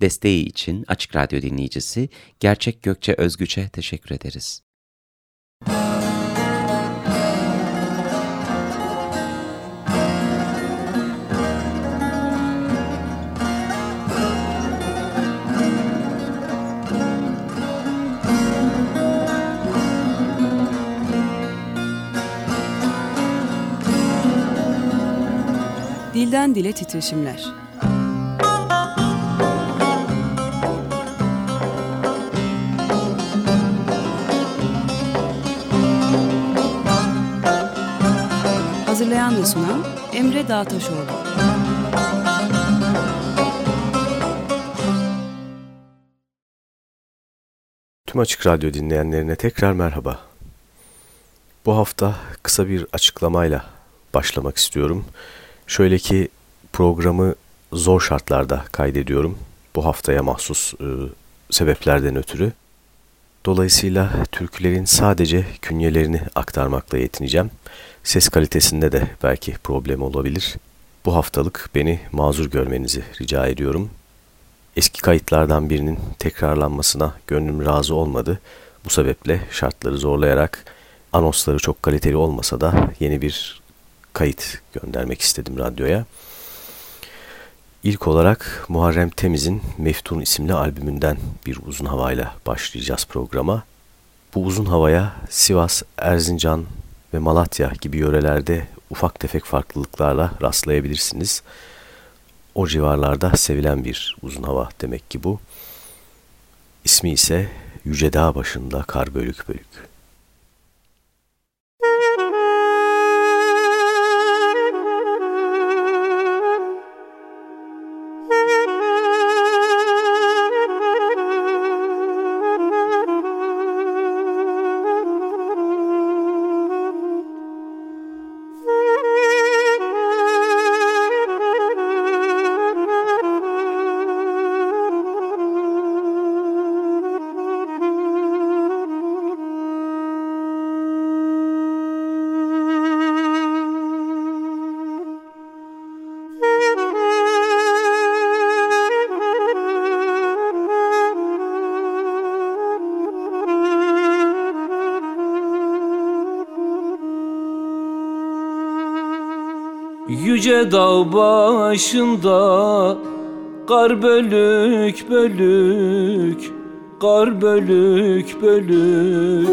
Desteği için Açık Radyo dinleyicisi Gerçek Gökçe Özgüç'e teşekkür ederiz. Dilden Dile Titreşimler Hazırlayan ve sunan Emre Dağtaşoğlu. Tüm Açık Radyo dinleyenlerine tekrar merhaba. Bu hafta kısa bir açıklamayla başlamak istiyorum. Şöyle ki programı zor şartlarda kaydediyorum. Bu haftaya mahsus e, sebeplerden ötürü. Dolayısıyla türkülerin sadece künyelerini aktarmakla yetineceğim. Ses kalitesinde de belki problem olabilir. Bu haftalık beni mazur görmenizi rica ediyorum. Eski kayıtlardan birinin tekrarlanmasına gönlüm razı olmadı. Bu sebeple şartları zorlayarak anonsları çok kaliteli olmasa da yeni bir kayıt göndermek istedim radyoya. İlk olarak Muharrem Temiz'in Meftun isimli albümünden bir uzun havayla başlayacağız programa. Bu uzun havaya Sivas, Erzincan ve Malatya gibi yörelerde ufak tefek farklılıklarla rastlayabilirsiniz. O civarlarda sevilen bir uzun hava demek ki bu. İsmi ise Yüce Dağ başında kar bölük bölük. Yüce dağ başında Kar bölük bölük Kar bölük bölük.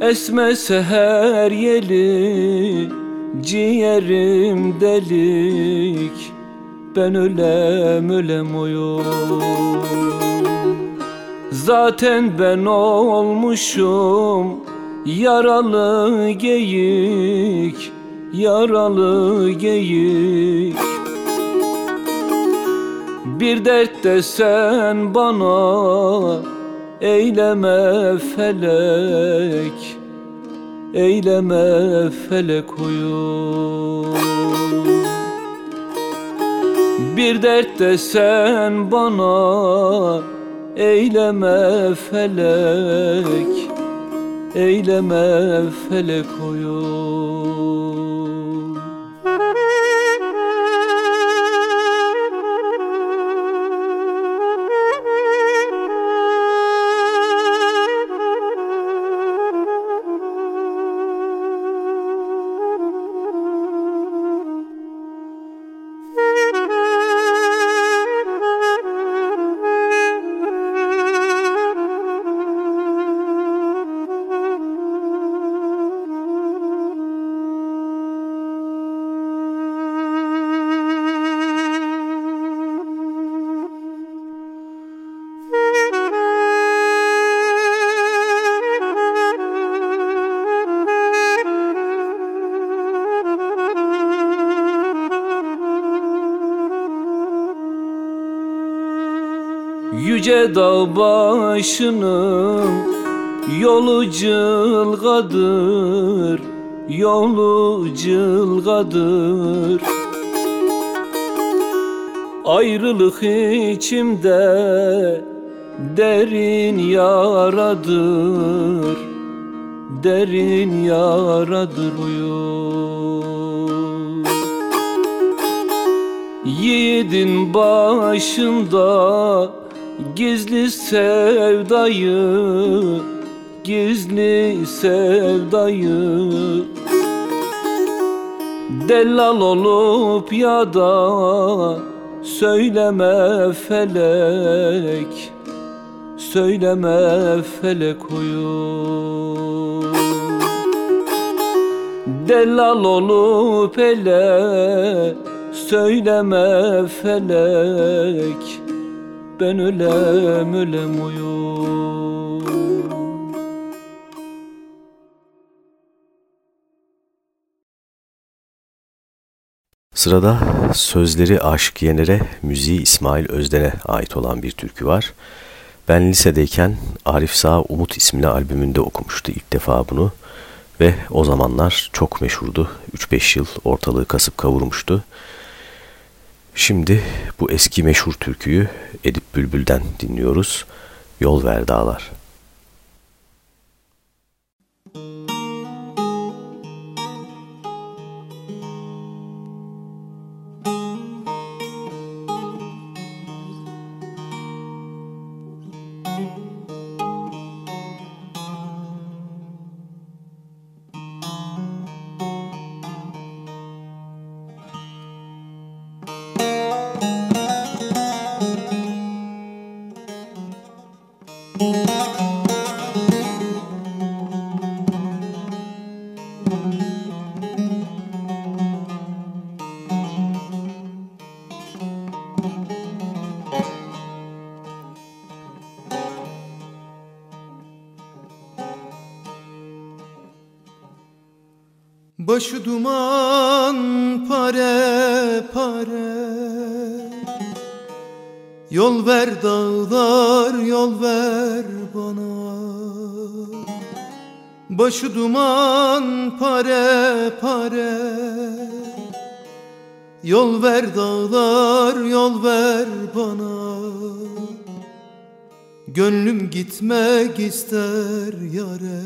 Esmese her yeli Ciğerim delik Ben ölem ölem oyum. Zaten ben olmuşum Yaralı geyik, yaralı geyik. Bir dert desen bana Eyleme felek Eyleme felek oyun Bir dert desen bana Eyleme felek eyleme felek oyun başının yolu cılgadır Yolu cılgadır. Ayrılık içimde derin yaradır Derin yaradır uyur Yiğidin başında Gizli sevdayı Gizli sevdayı. Dellal olup ya da Söyleme felek Söyleme felek oyun. Dellal olup ele Söyleme felek Ben ölem ölem uyum Sırada sözleri Aşık Yener'e, müziği İsmail Özden'e ait olan bir türkü var. Ben lisedeyken Arif Sağ Umut isimli albümünde okumuştu ilk defa bunu ve o zamanlar çok meşhurdu. 3-5 yıl ortalığı kasıp kavurmuştu. Şimdi bu eski meşhur türküyü Edip Bülbül'den dinliyoruz. Yol ver dağlar. Başı duman pare pare. Yol ver dağlar yol ver bana. Gönlüm gitmek ister yare.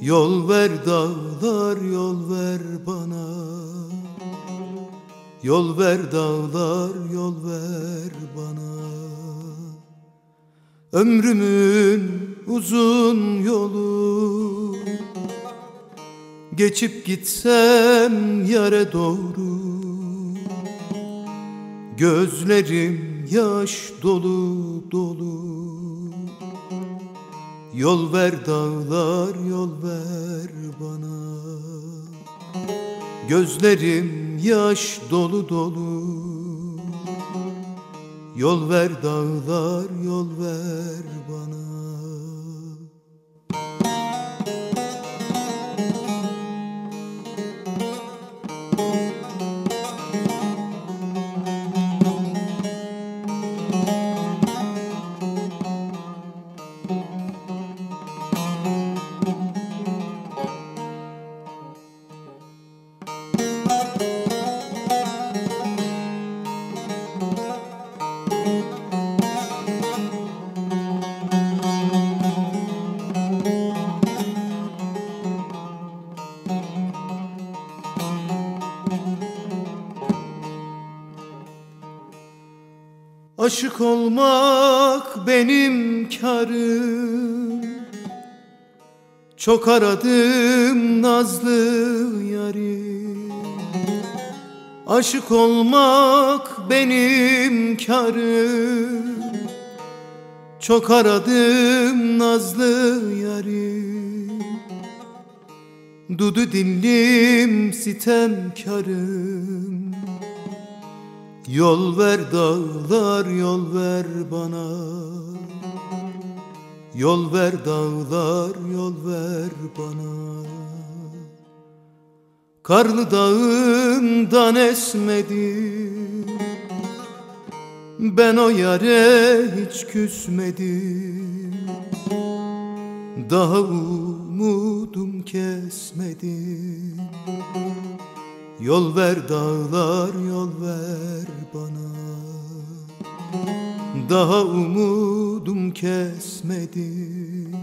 Yol ver dağlar yol ver bana. Yol ver dağlar yol ver bana. Ömrümün uzun yolu. Geçip gitsem yere doğru. Gözlerim yaş dolu dolu. Yol ver dağlar yol ver bana. Gözlerim yaş dolu dolu. Yol ver dağlar yol ver bana Aşık olmak benim karım. Çok aradım nazlı yarim Aşık olmak benim karım. Çok aradım nazlı yarim Dudu dinlim sitemkarım Yol ver dağlar yol ver bana. Yol ver dağlar yol ver bana. Karlı dağından esmedim Ben o yare hiç küsmedim. Daha umudum kesmedim Yol ver dağlar yol ver bana. Daha umudum kesmedim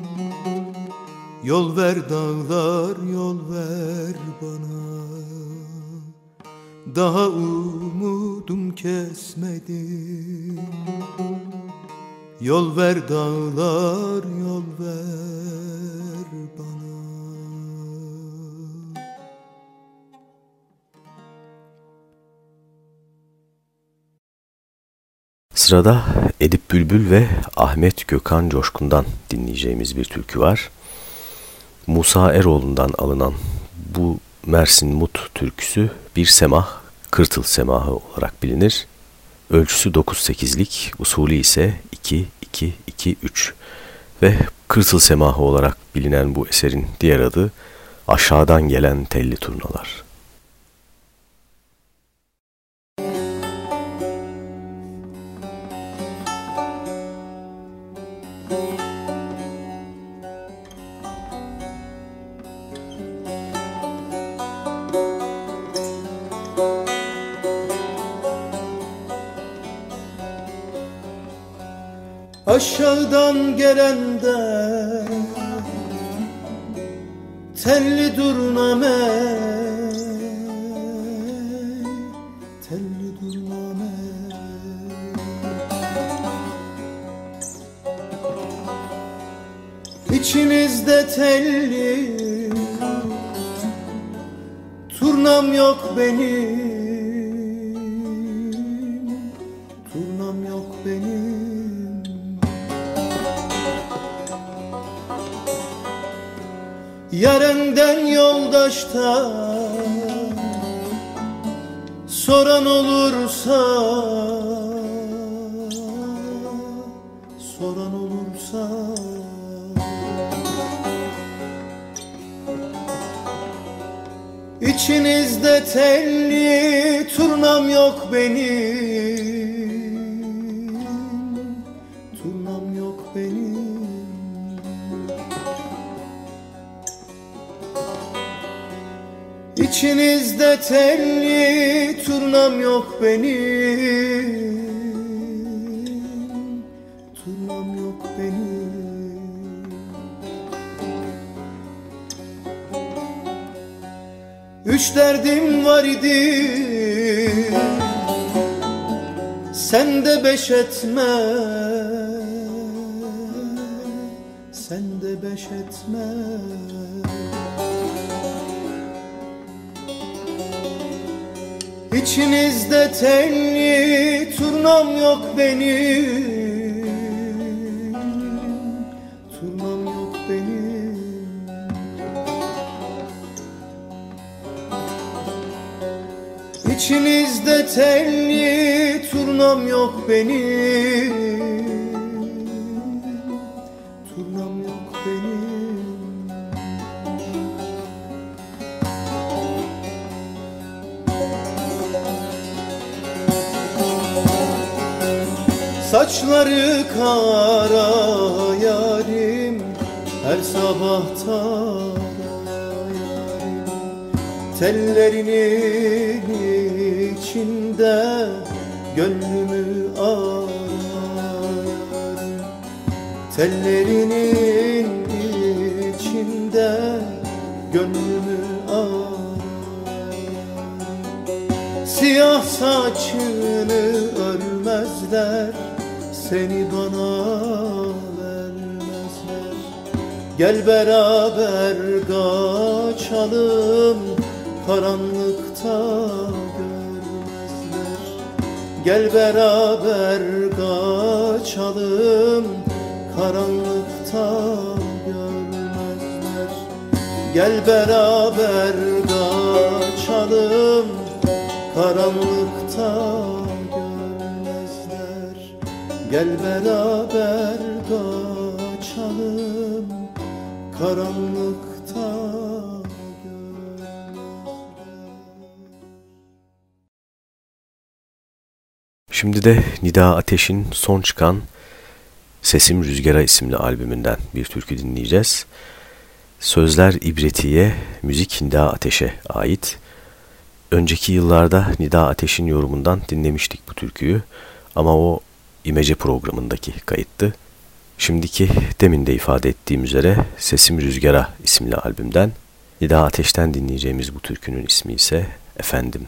Yol ver dağlar yol ver bana. Daha umudum kesmedi. Yol ver dağlar yol ver bana Sırada Edip Bülbül ve Ahmet Gökhan Coşkun'dan dinleyeceğimiz bir türkü var. Musa Eroğlu'ndan alınan bu Mersin Mut türküsü bir semah, kırtıl semahı olarak bilinir. Ölçüsü 9-8'lik, usulü ise 2-2-2-3 ve kırtıl semahı olarak bilinen bu eserin diğer adı aşağıdan gelen telli turnalar. Aşağıdan gelende Telli durname Telli durname İçinizde telli Turnam yok benim yoldaştan Soran olursa Soran olursa. İçinizde telli turnam yok benim İçinizde telli turnam yok benim. Turnam yok benim Üç derdim var idi. Sen de beş etme. Sen de beş etme İçinizde telli turnam yok benim. Turnam yok benim. İçinizde telli turnam yok benim Saçları kara yarim Her sabah yarim Tellerinin içinde Gönlümü ararım Tellerinin içinde Gönlümü ararım Siyah saçını örmezler Seni bana vermezler. Gel beraber kaçalım Karanlıkta görmezler. Gel beraber kaçalım Karanlıkta görmezler. Gel beraber kaçalım Karanlıkta Gel beraber kaçalım Karanlıkta Şimdi de Nida Ateş'in son çıkan Sesim Rüzgara isimli albümünden bir türkü dinleyeceğiz. Sözler İbretiye, müzik Nida Ateş'e ait. Önceki yıllarda Nida Ateş'in yorumundan dinlemiştik bu türküyü ama o İmece programındaki kayıttı. Şimdiki demin de ifade ettiğim üzere Sesim Rüzgara isimli albümden Nida Ateş'ten dinleyeceğimiz bu türkünün ismi ise Efendim.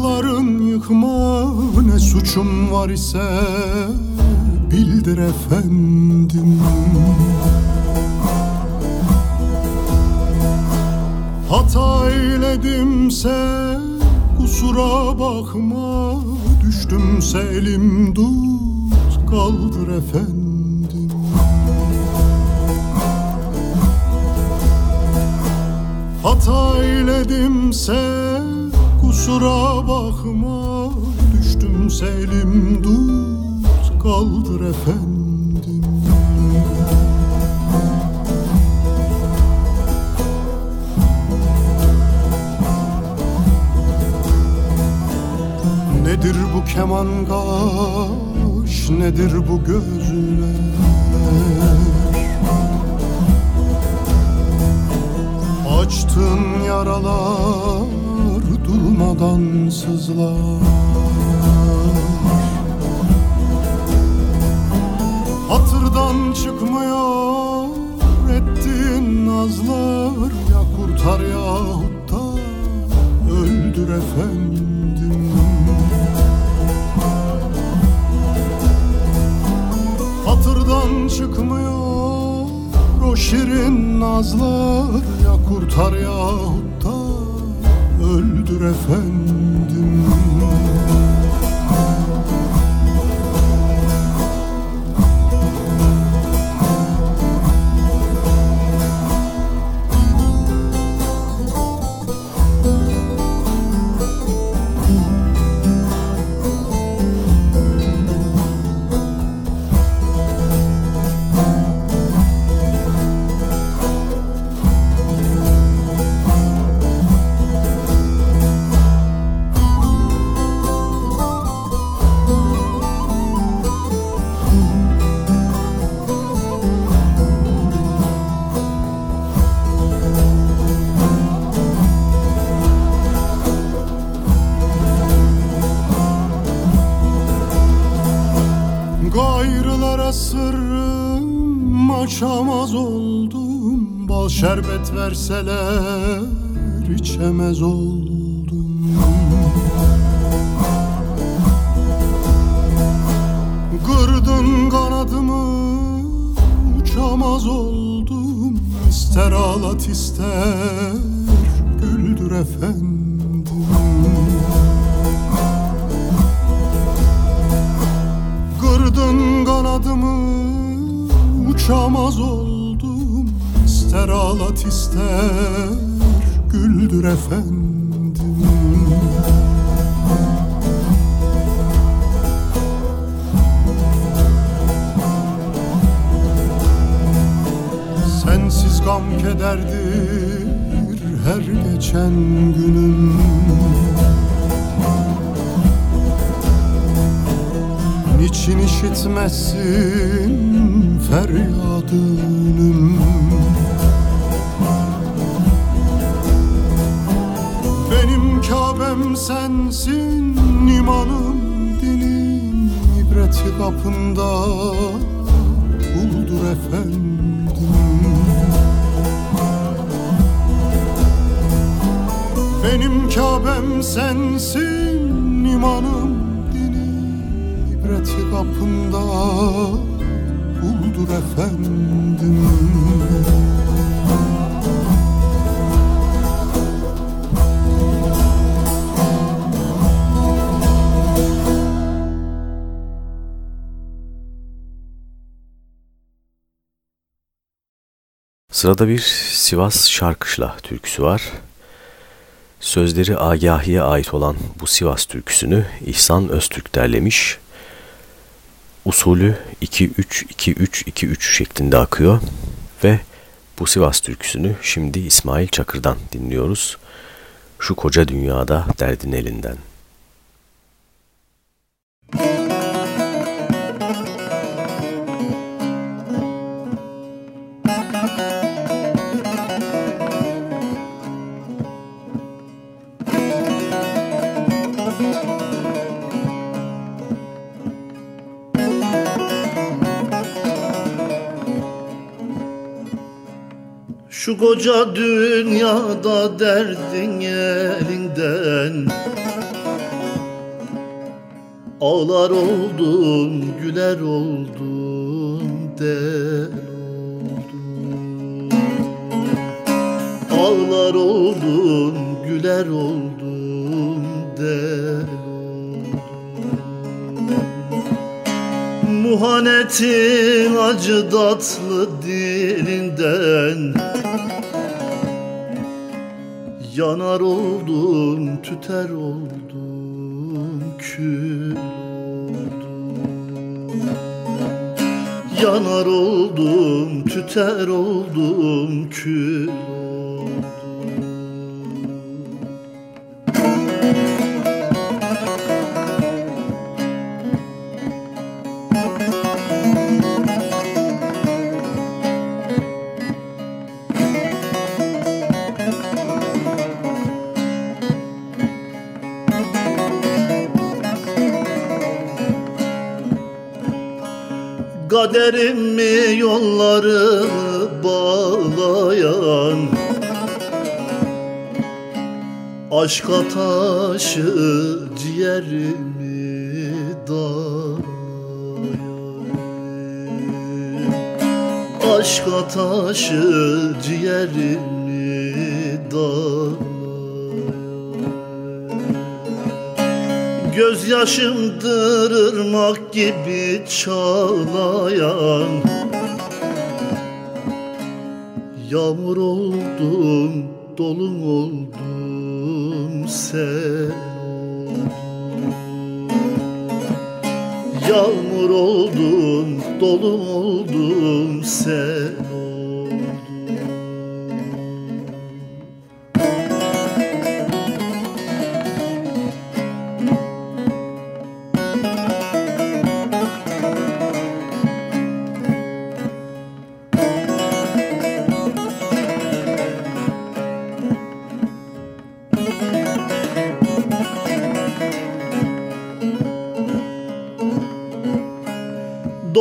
Kaşların yıkma ne suçum var ise bildir efendim. Hata eyledimse kusura bakma Düştümse elim tut kaldır efendim. Hata eyledimse kusura bakma Düştümse elim tut kaldır efendim. Nedir bu keman kaş, nedir bu gözler? Açtın yaralar durmadan sızlar. Hatırdan çıkmıyor ettiğin nazlar Ya kurtar yahut da öldür efendim. Hatırdan çıkmıyor o şirin nazlar Ya kurtar yahut da şerbet verseler içemez oldum. Kırdın kanadımı uçamaz oldum. İster ağlat ister güldür efendim. Kırdın kanadımı uçamaz oldum İster ağlat ister güldür efendim. Sensiz gam kederdir her geçen günüm. Niçin işitmezsin feryadınım Kabe'm sensin imanım dinim ibreti kapında. Buldur efendim Benim Kabe'm sensin imanım dinim ibreti kapında. Buldur efendim Sırada bir Sivas Şarkışla türküsü var. Sözleri Agahi'ye ait olan bu Sivas türküsünü İhsan Öztürk derlemiş. Usulü 2-3-2-3-2-3 şeklinde akıyor ve bu Sivas türküsünü şimdi İsmail Çakır'dan dinliyoruz. Şu koca dünyada derdin elinden. Şu koca dünyada derdin elinden Ağlar oldun, güler oldun, del oldun. Ağlar oldun, güler oldun, del oldun. Muhanetin acı tatlı dilinden Yanar oldun, tüter oldun, kül oldun. Yanar oldum, tüter oldum, kül Kaderimi yolları bağlayan? Aşka taşı ciğerimi dağlayan? Aşka taşı ciğerimi dağlayan Gözyaşımdır ırmak gibi çağlayan Yağmur oldum, dolum oldum, sen oldun. Yağmur oldum, dolum oldum, sen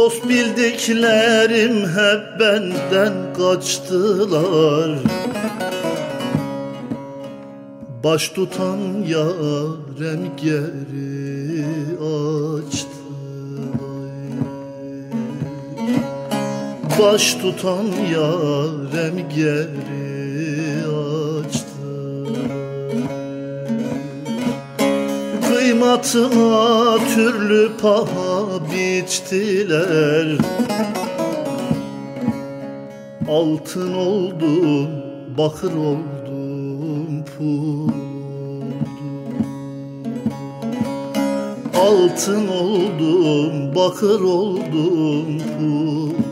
Dost bildiklerim hep benden kaçtılar. Baş tutan yarem geri açtılar. Baş tutan yarem geri açtılar. Kıymatıma türlü paha biçtiler Altın oldum, bakır oldum, pul Altın oldum, bakır oldum, pul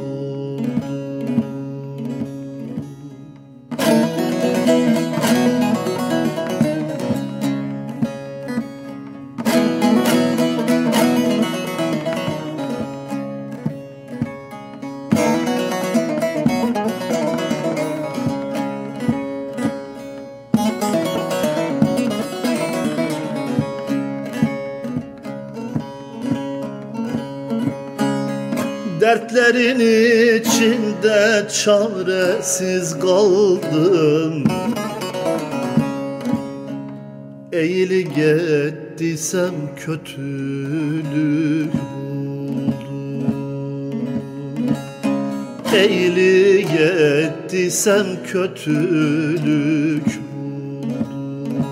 çaresiz kaldım Eğili gittiysem kötülük buldum Eğili gittiysem kötülük buldum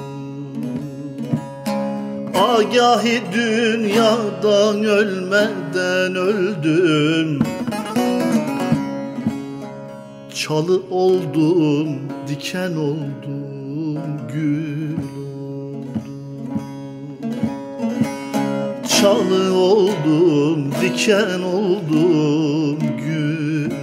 Agahi dünyadan ölmeden öldüm Çalı oldum, diken oldum, gül oldum Çalı oldum, diken oldum, gül oldum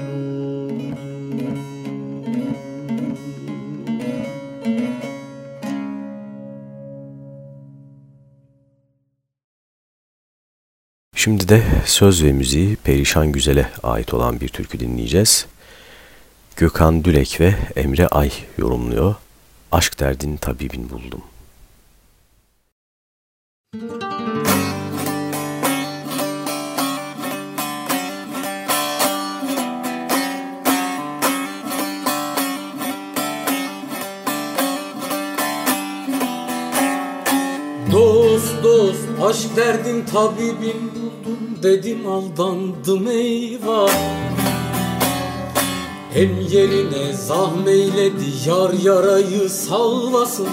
Şimdi de söz ve müziği Perişan Güzel'e ait olan bir türkü dinleyeceğiz. Gökhan Dülek ve Emre Ay yorumluyor. Aşk derdini tabibin buldum. Dost dost aşk derdin tabibin buldum dedim aldandım eyvah hem yerine zahmeyledi yar yarayı sağlasın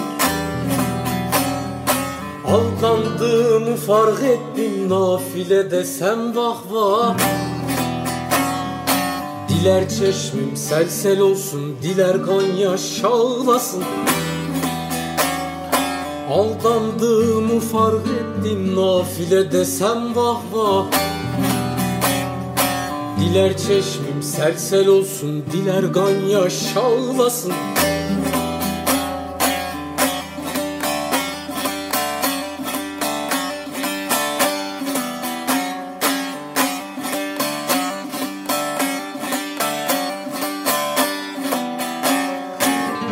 Aldandığımı fark ettim nafile desem vah vah Diler çeşmim sel sel olsun Diler kan yaş Aldandığımı fark ettim Nafile desem vah vah Diler çeşmim sel sel olsun Diler gan yaş ağlasın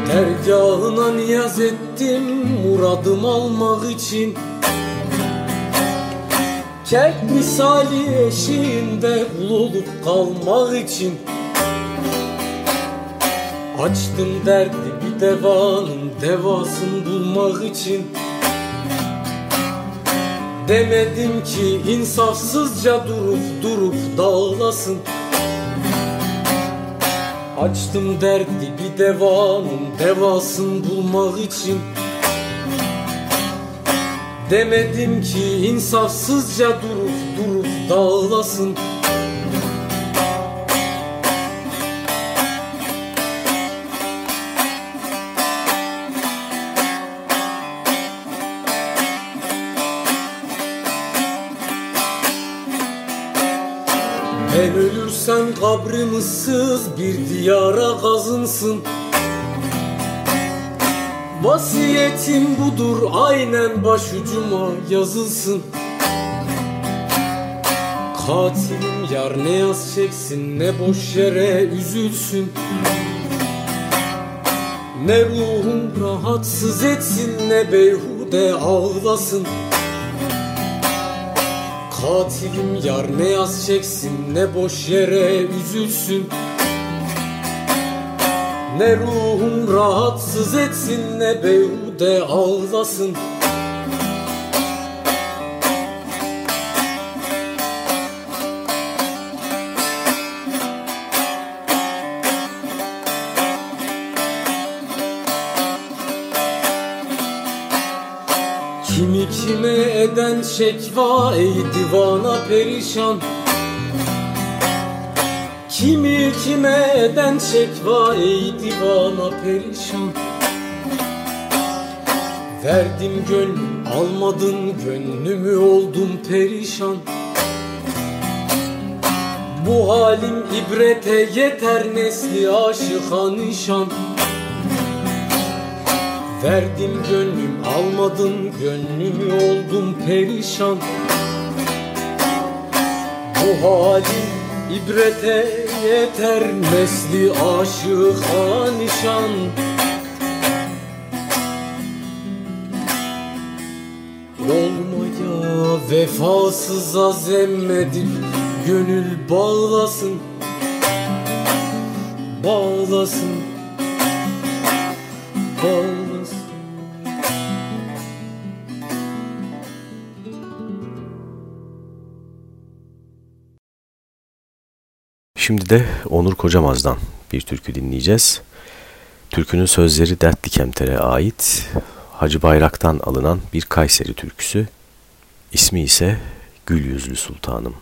Dergahına niyaz ettim muradım almak için Kek misali eşiğinde kul olup kalmak için. Açtım derdi bir devanın devasını bulmak için. Demedim ki insafsızca durup durup dağılasın Açtım derdi bir devanın devasını bulmak için Demedim ki insafsızca durup durup dağılasın. Ben ölürsem kabrim ıssız bir diyara kazınsın Vasiyetim budur aynen başucuma yazılsın. Katilim yar ne yaz çeksin ne boş yere üzülsün. Ne ruhum rahatsız etsin ne beyhude ağlasın. Katilim yar ne yaz çeksin ne boş yere üzülsün. Ne ruhum rahatsız etsin ne beyhude ağlasın. Kimi kime eden şekva ey divana perişan Kimi kime eden şekva ey divana perişan. Verdim gönlüm almadın gönlümü oldum perişan. Bu halim ibrete yeter nesli aşıka nişan. Verdim gönlüm almadın gönlümü oldum perişan. Bu halim ibrete yeter nesli aşıka nişan. Olmaya vefasız azemmedir Gönül bağlasın. Bağlasın. Bağlasın Şimdi de Onur Kocamaz'dan bir türkü dinleyeceğiz. Türkünün sözleri Dertli Kemter'e ait Hacı Bayrak'tan alınan bir Kayseri türküsü. İsmi ise Gül Yüzlü Sultanım.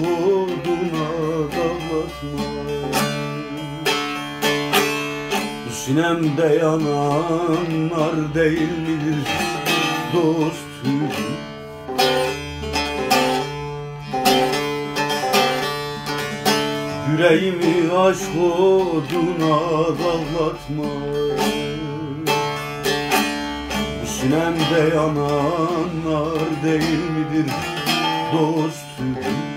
Uğruna dağlatma Sinemde yanan nar değil midir? Dost hüzün Yüreğimi aşk oduna dağlatma Sinemde yananlar değil midir? Dostum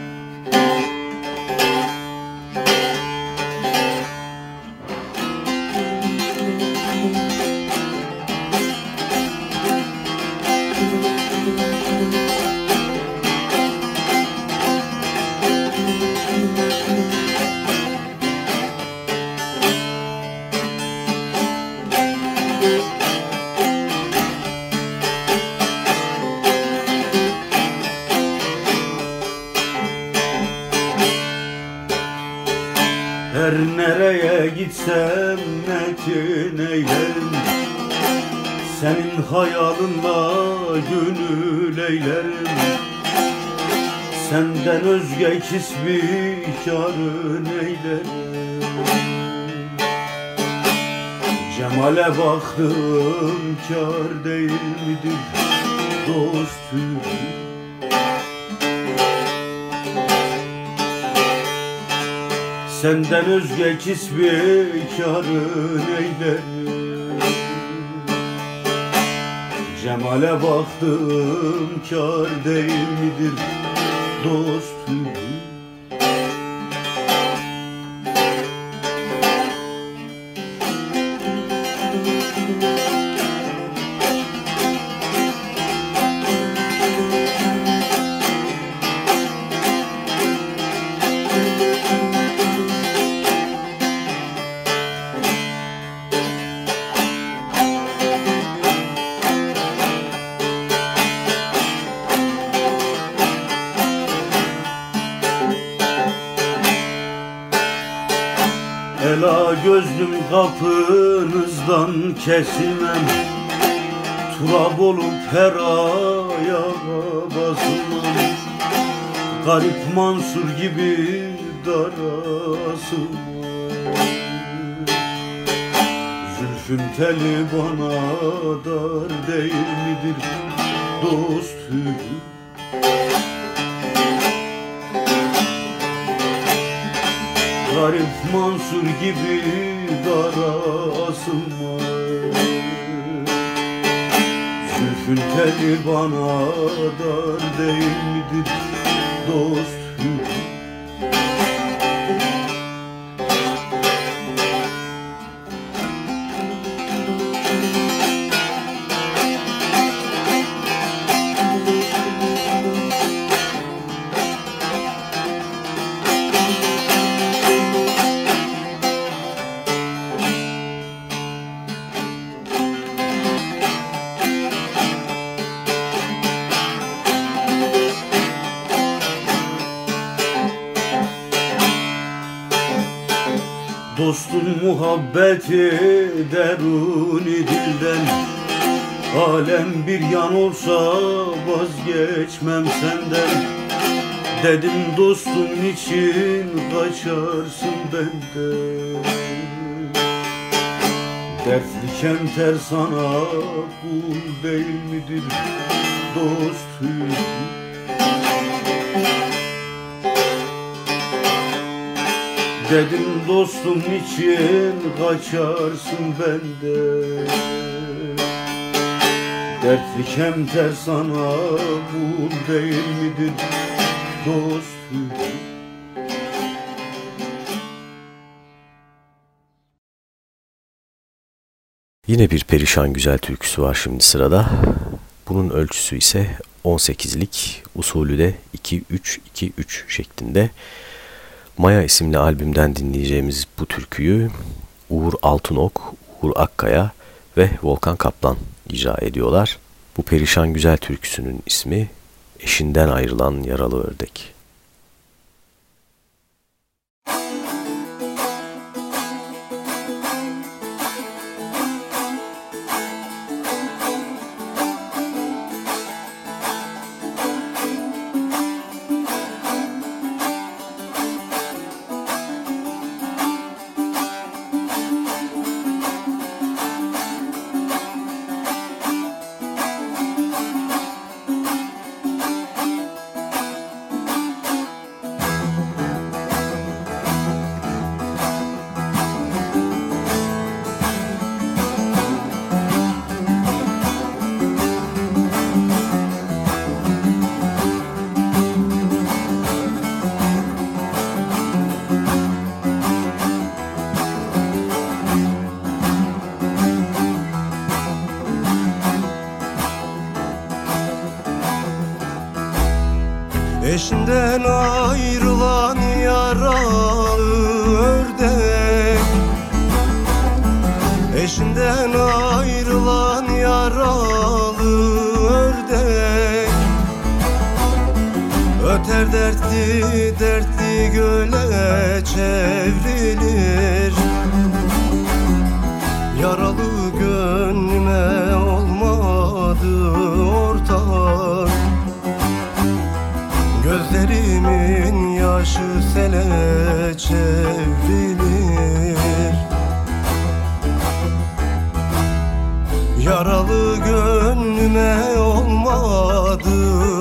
Kar değil midir dostum Senden özge kisbi karın eylerim Cemale baktım kar değil midir dostum Turab olup her ayağa basılmam Garip Mansur gibi darasılmam Zülfün teli bana dar değil midir dostum Garip Mansur gibi dara asılma Zülfün teli bana dar değil midir dostum muhabbeti deruni dilden. Alem bir yan olsa vazgeçmem senden. Dedim dostum için kaçarsın benden? Dertli kenter sana kul değil midir dostum Dedim dostum için kaçarsın benden Dertli kemter sana kul değil midir dostum Yine bir perişan güzel türküsü var şimdi sırada. Bunun ölçüsü ise 18'lik, usulü de 2-3-2-3 şeklinde. Maya isimli albümden dinleyeceğimiz bu türküyü Uğur Altınok, Uğur Akkaya ve Volkan Kaplan icra ediyorlar. Bu perişan güzel türküsünün ismi Eşinden Ayrılan Yaralı Ördek. Çevrilir Yaralı gönlüme olmadı ortak. Gözlerimin yaşı sele çevrilir. Yaralı gönlüme olmadın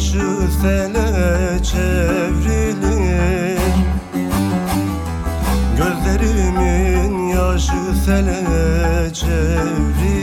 Yaşı sele çevrilir. Gözlerimin yaşı sele çevrilir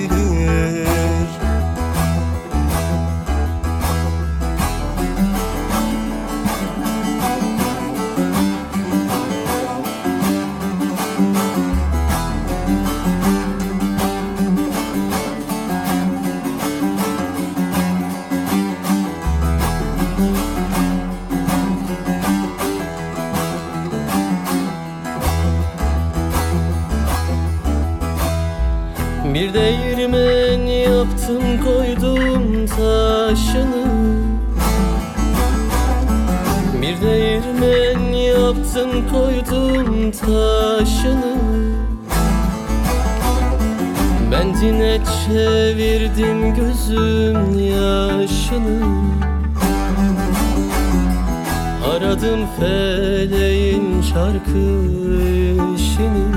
taşını. Bir değirmen yaptım koydum taşını. Bendine çevirdim gözüm yaşını. Aradım feleğin şarkı işini.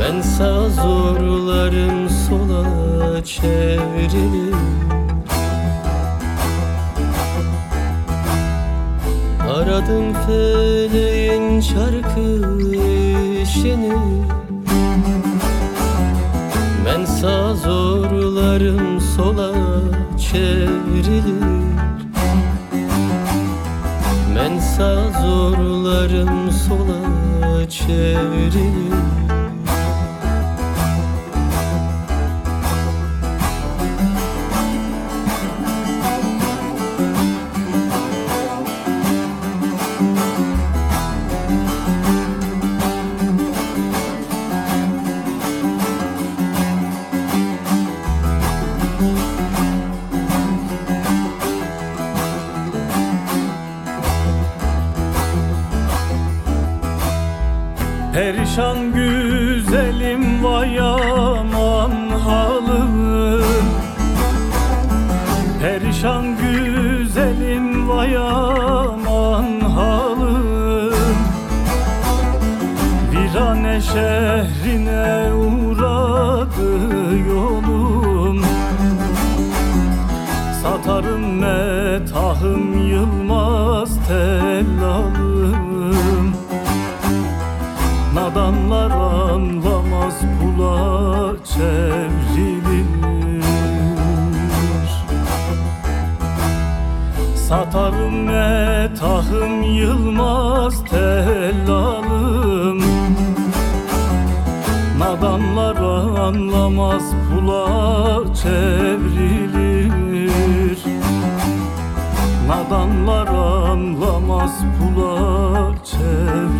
Ben sağ zorlarım sola çevrilir Aradım feleğin şarkı işini Ben sağ zorlarım sola çevrilir Ben sağ zorlarım sola çevrilir metahım yılmaz tellalım. Nadanlar anlamaz kula çevrilir. Nadanlar anlamaz kula çevrilir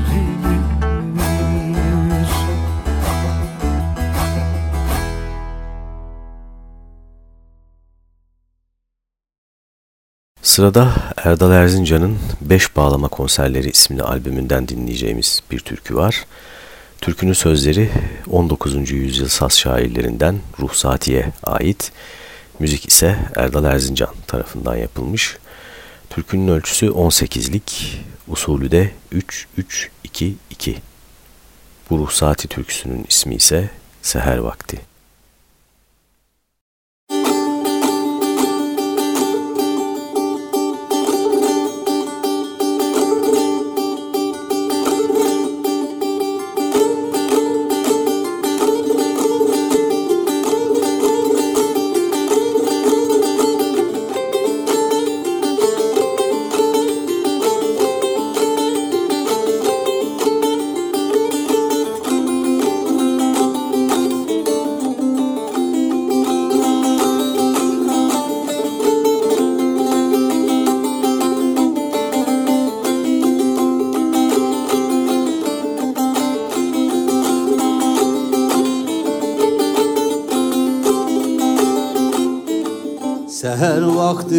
Sırada Erdal Erzincan'ın Beş Bağlama Konserleri isimli albümünden dinleyeceğimiz bir türkü var. Türkünün sözleri 19. yüzyıl saz şairlerinden Ruhsati'ye ait. Müzik ise Erdal Erzincan tarafından yapılmış. Türkünün ölçüsü 18'lik, usulü de 3-3-2-2. Bu Ruhsati türküsünün ismi ise Seher Vakti.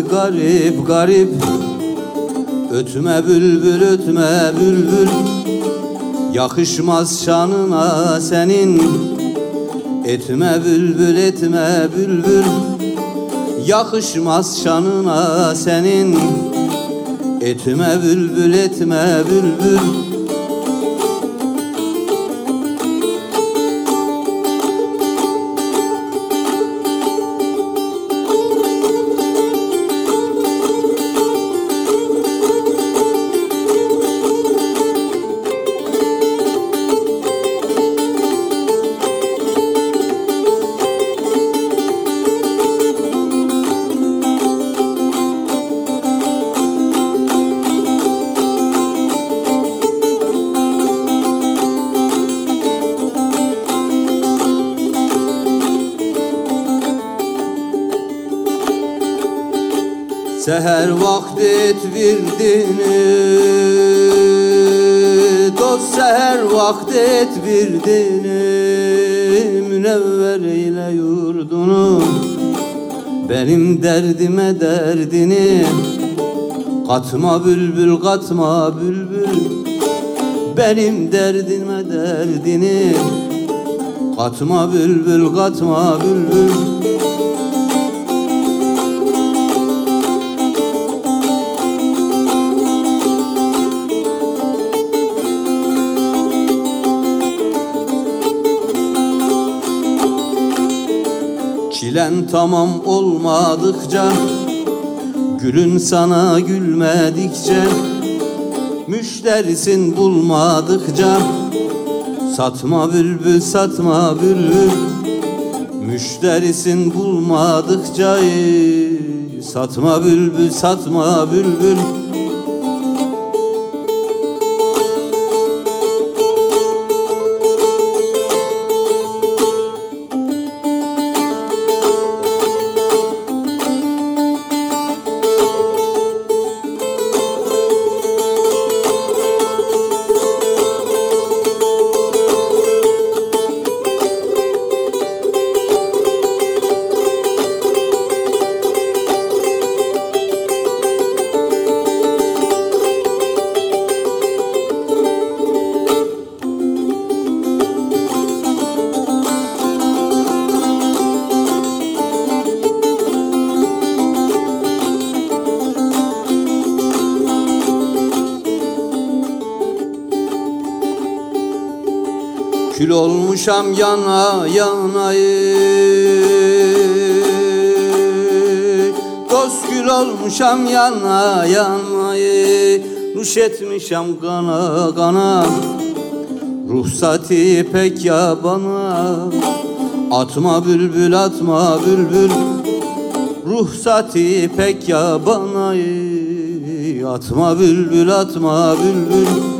Garip garip. Ötme bülbül ötme bülbül. Yakışmaz şanına senin. Etme bülbül etme bülbül. Yakışmaz şanına senin. Etme bülbül etme bülbül virdini Dost seher vakti et virdini Münevver eyle yurdunu. Benim derdime derdini Katma bülbül katma bülbül. Benim derdime derdini Katma bülbül katma bülbül Çilen tamam olmadıkça Gülün sana gülmedikçe Müşterisin bulmadıkça Satma bülbül satma bülbül Müşterisin bulmadıkça Satma bülbül satma bülbül Kül olmuşam yana yanayı. Dost gül olmuşam yana yanayı. Nuş etmişem kana kana. Ruhsati pek ya bana Atma bülbül atma bülbül. Ruhsati pek ya bana Atma bülbül atma bülbül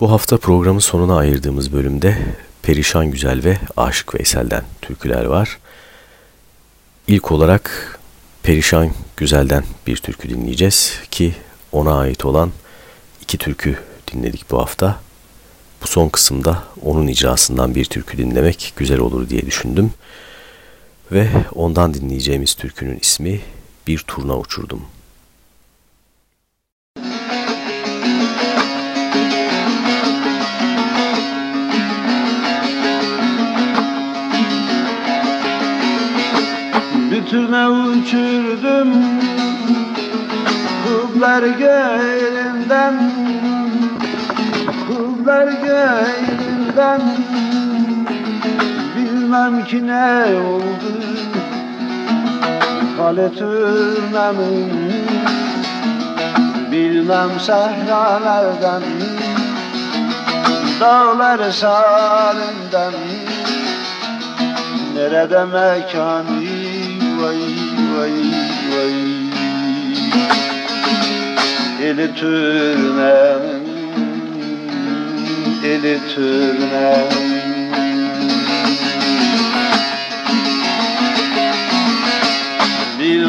Bu hafta programın sonuna ayırdığımız bölümde Perişan Güzel ve Aşık Veysel'den türküler var. İlk olarak Perişan Güzel'den bir türkü dinleyeceğiz ki ona ait olan iki türkü dinledik bu hafta. Bu son kısımda onun icrasından bir türkü dinlemek güzel olur diye düşündüm. Ve ondan dinleyeceğimiz türkünün ismi Bir Turna Uçurdum. Bütüne uçurdum. Kızlar gelinden Kızlar gelinden. Bilmem ki ne oldu. Kale tırnamın Bilmem sahralardan. Dağlar sarından Nerede mekanı vay. Eli türnemin Eli türnemin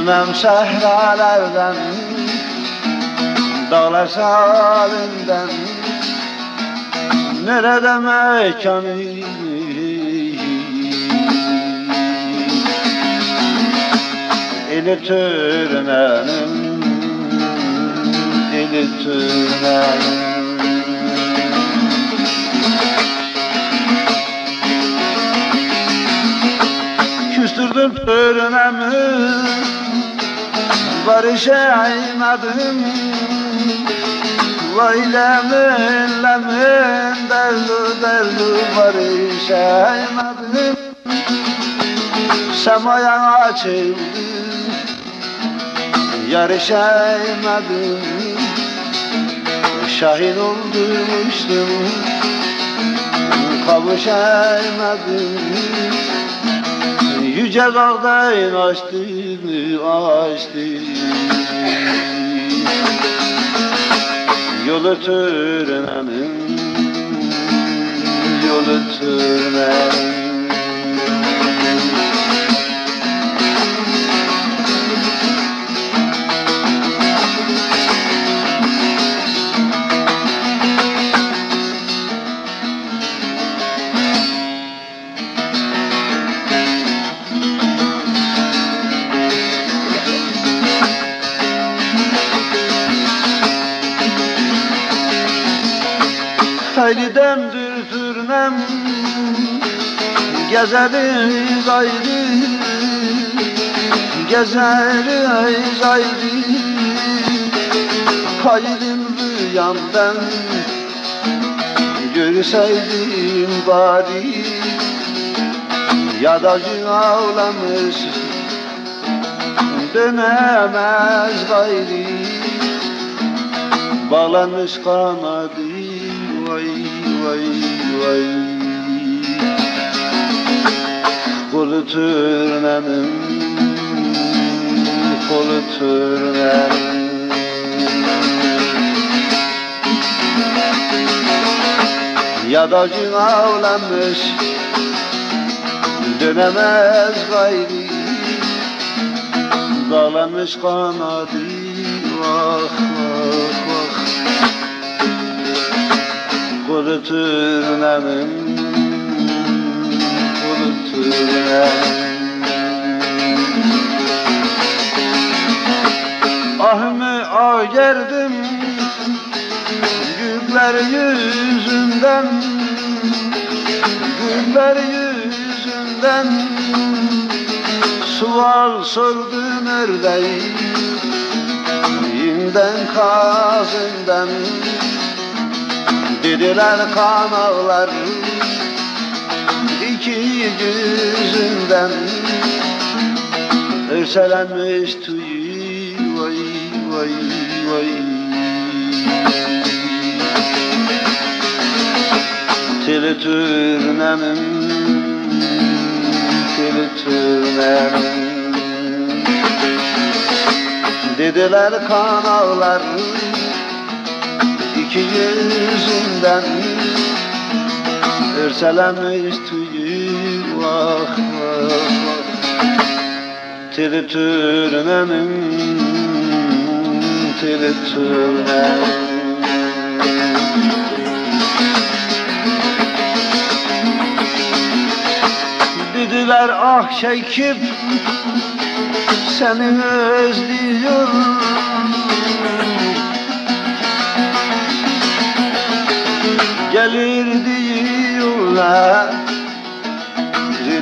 Sürmem sehralardan Dağlar salinden Nerede mekanı Eli türmenin Eli türmenin Küstürdüm türmemi Barışaymadım Vay lemin lemin derlu derlu barışaymadım Semaya açıldı Yarışaymadım Şahin olmuştum Kavuşaymadım Yüce dağdayın açtı açtı. Yolu türmenin Yolu türmenin Gezeriz ayrı Gezeriz ayrı. Haydim rüyamdan Görseydim bari. Yadacı ağlamış Dönemez gayri Bağlanmış kanadı vay vay vay Türmenin Kolu türmenin Yadacın ağlamış Dönemez gayri Dağlanmış kanadı Vah vah vah. Kulu türmemin Ahımı ah gerdim Güller yüzünden Güller yüzünden. Sual sordu neredeyim Yimden kazından Dediler kan ağlar iki yüzünden Örselenmiş tüyü vay vay vay. Tili türnemin Tili türnemin Dediler kan ağlar iki yüzünden Örselenmiş tüyü Tili türnemin Tili türnemin Dediler ah çekip seni özlüyorum. Gelir diyorlar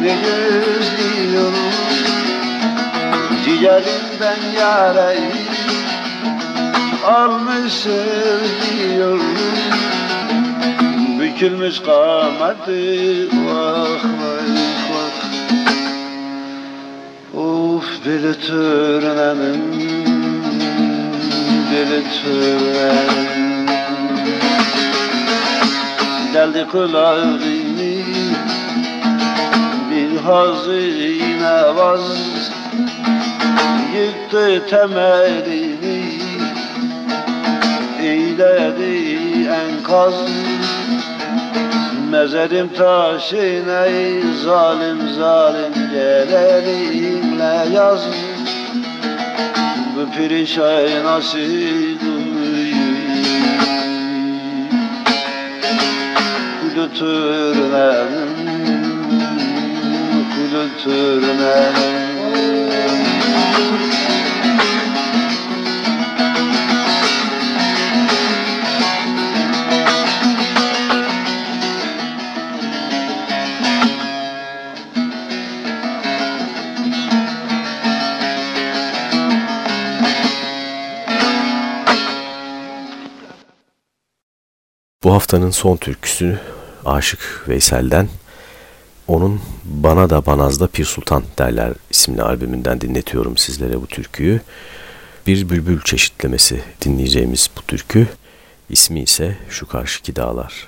Seni gözlüyorum Ciğerimden yarayı almışsın diyorum Bükülmüş kamadı vah vah vah Of bir türnenim Bir türnenim Deldi kulağını Bir hazine vaz Yıktı temelini Eyledi enkaz. Mezerim taşın zalim zalim Gelerimle yaz. Pirişay nasıl Kulütürmenin Kulütürmenin Bu haftanın son türküsü Aşık Veysel'den onun Bana da Banaz'da Pir Sultan derler isimli albümünden dinletiyorum sizlere bu türküyü. Bir bülbül çeşitlemesi dinleyeceğimiz bu türkü ismi ise Şu Karşıki Dağlar.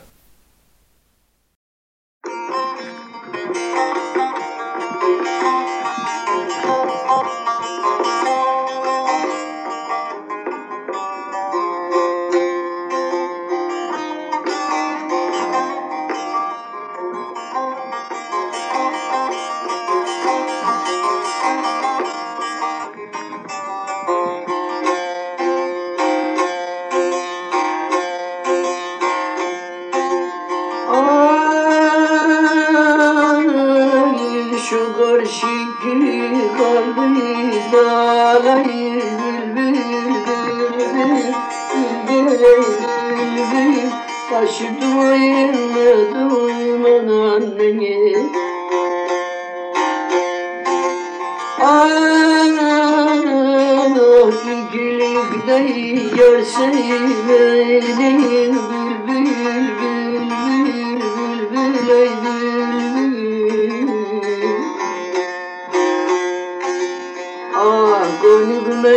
Gülü kalbimiz dalayır Bülbül bülbül Bülbül ey bülbül Başı duayını duyman anneni. Ah gülü gideyi görseyim Eyleyim bülbül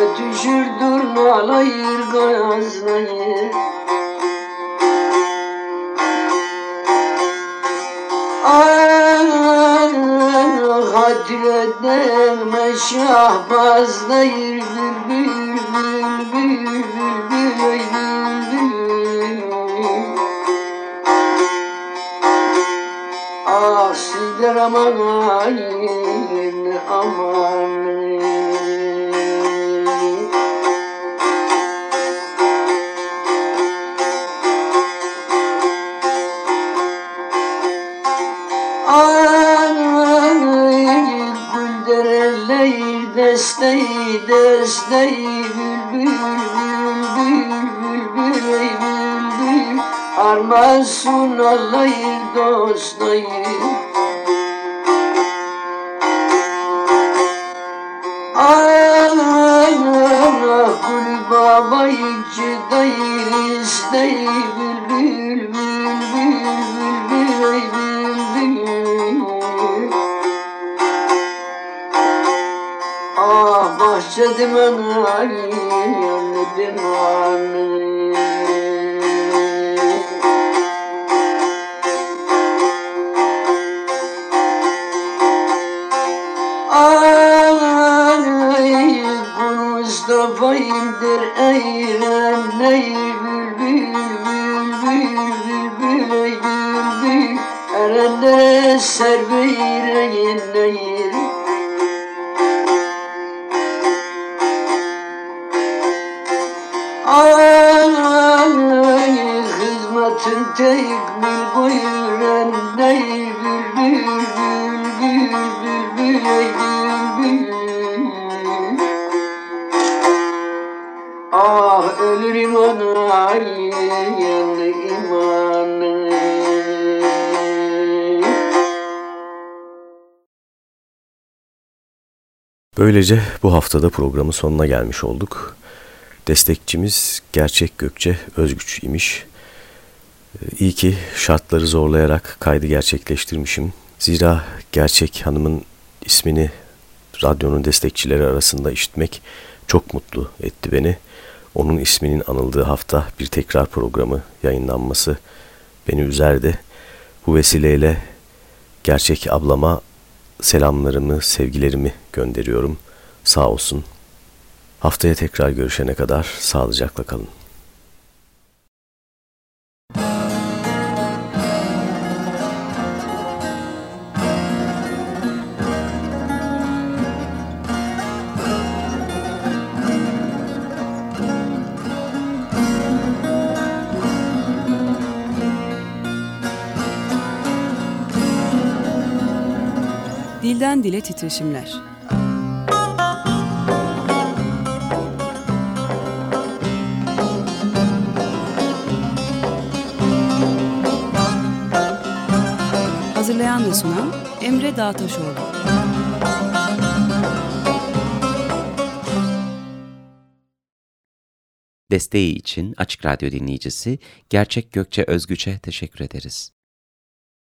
ötüşür durmalayır gazlayır Hadredeme şahbazdayır bülbül bülbül bülbül bülbül Asiler aman öteyik bülbül rendey bülbül bülbül bülbül ey bülbül Ah ölürüm ona yan imanı Böylece bu haftada programın sonuna gelmiş olduk. Destekçimiz Gerçek Gökçe Özgüç imiş. İyi ki şartları zorlayarak kaydı gerçekleştirmişim. Zira Gerçek Hanım'ın ismini radyonun destekçileri arasında işitmek çok mutlu etti beni. Onun isminin anıldığı hafta bir tekrar programı yayınlanması beni üzerdi. Bu vesileyle Gerçek ablama selamlarımı, sevgilerimi gönderiyorum. Sağ olsun. Haftaya tekrar görüşene kadar sağlıcakla kalın. Dilden dile titreşimler. Hazırlayan ve sunan Emre Dağtaşoğlu. Desteği için Açık Radyo dinleyicisi Gerçek Gökçe Özgüç'e teşekkür ederiz.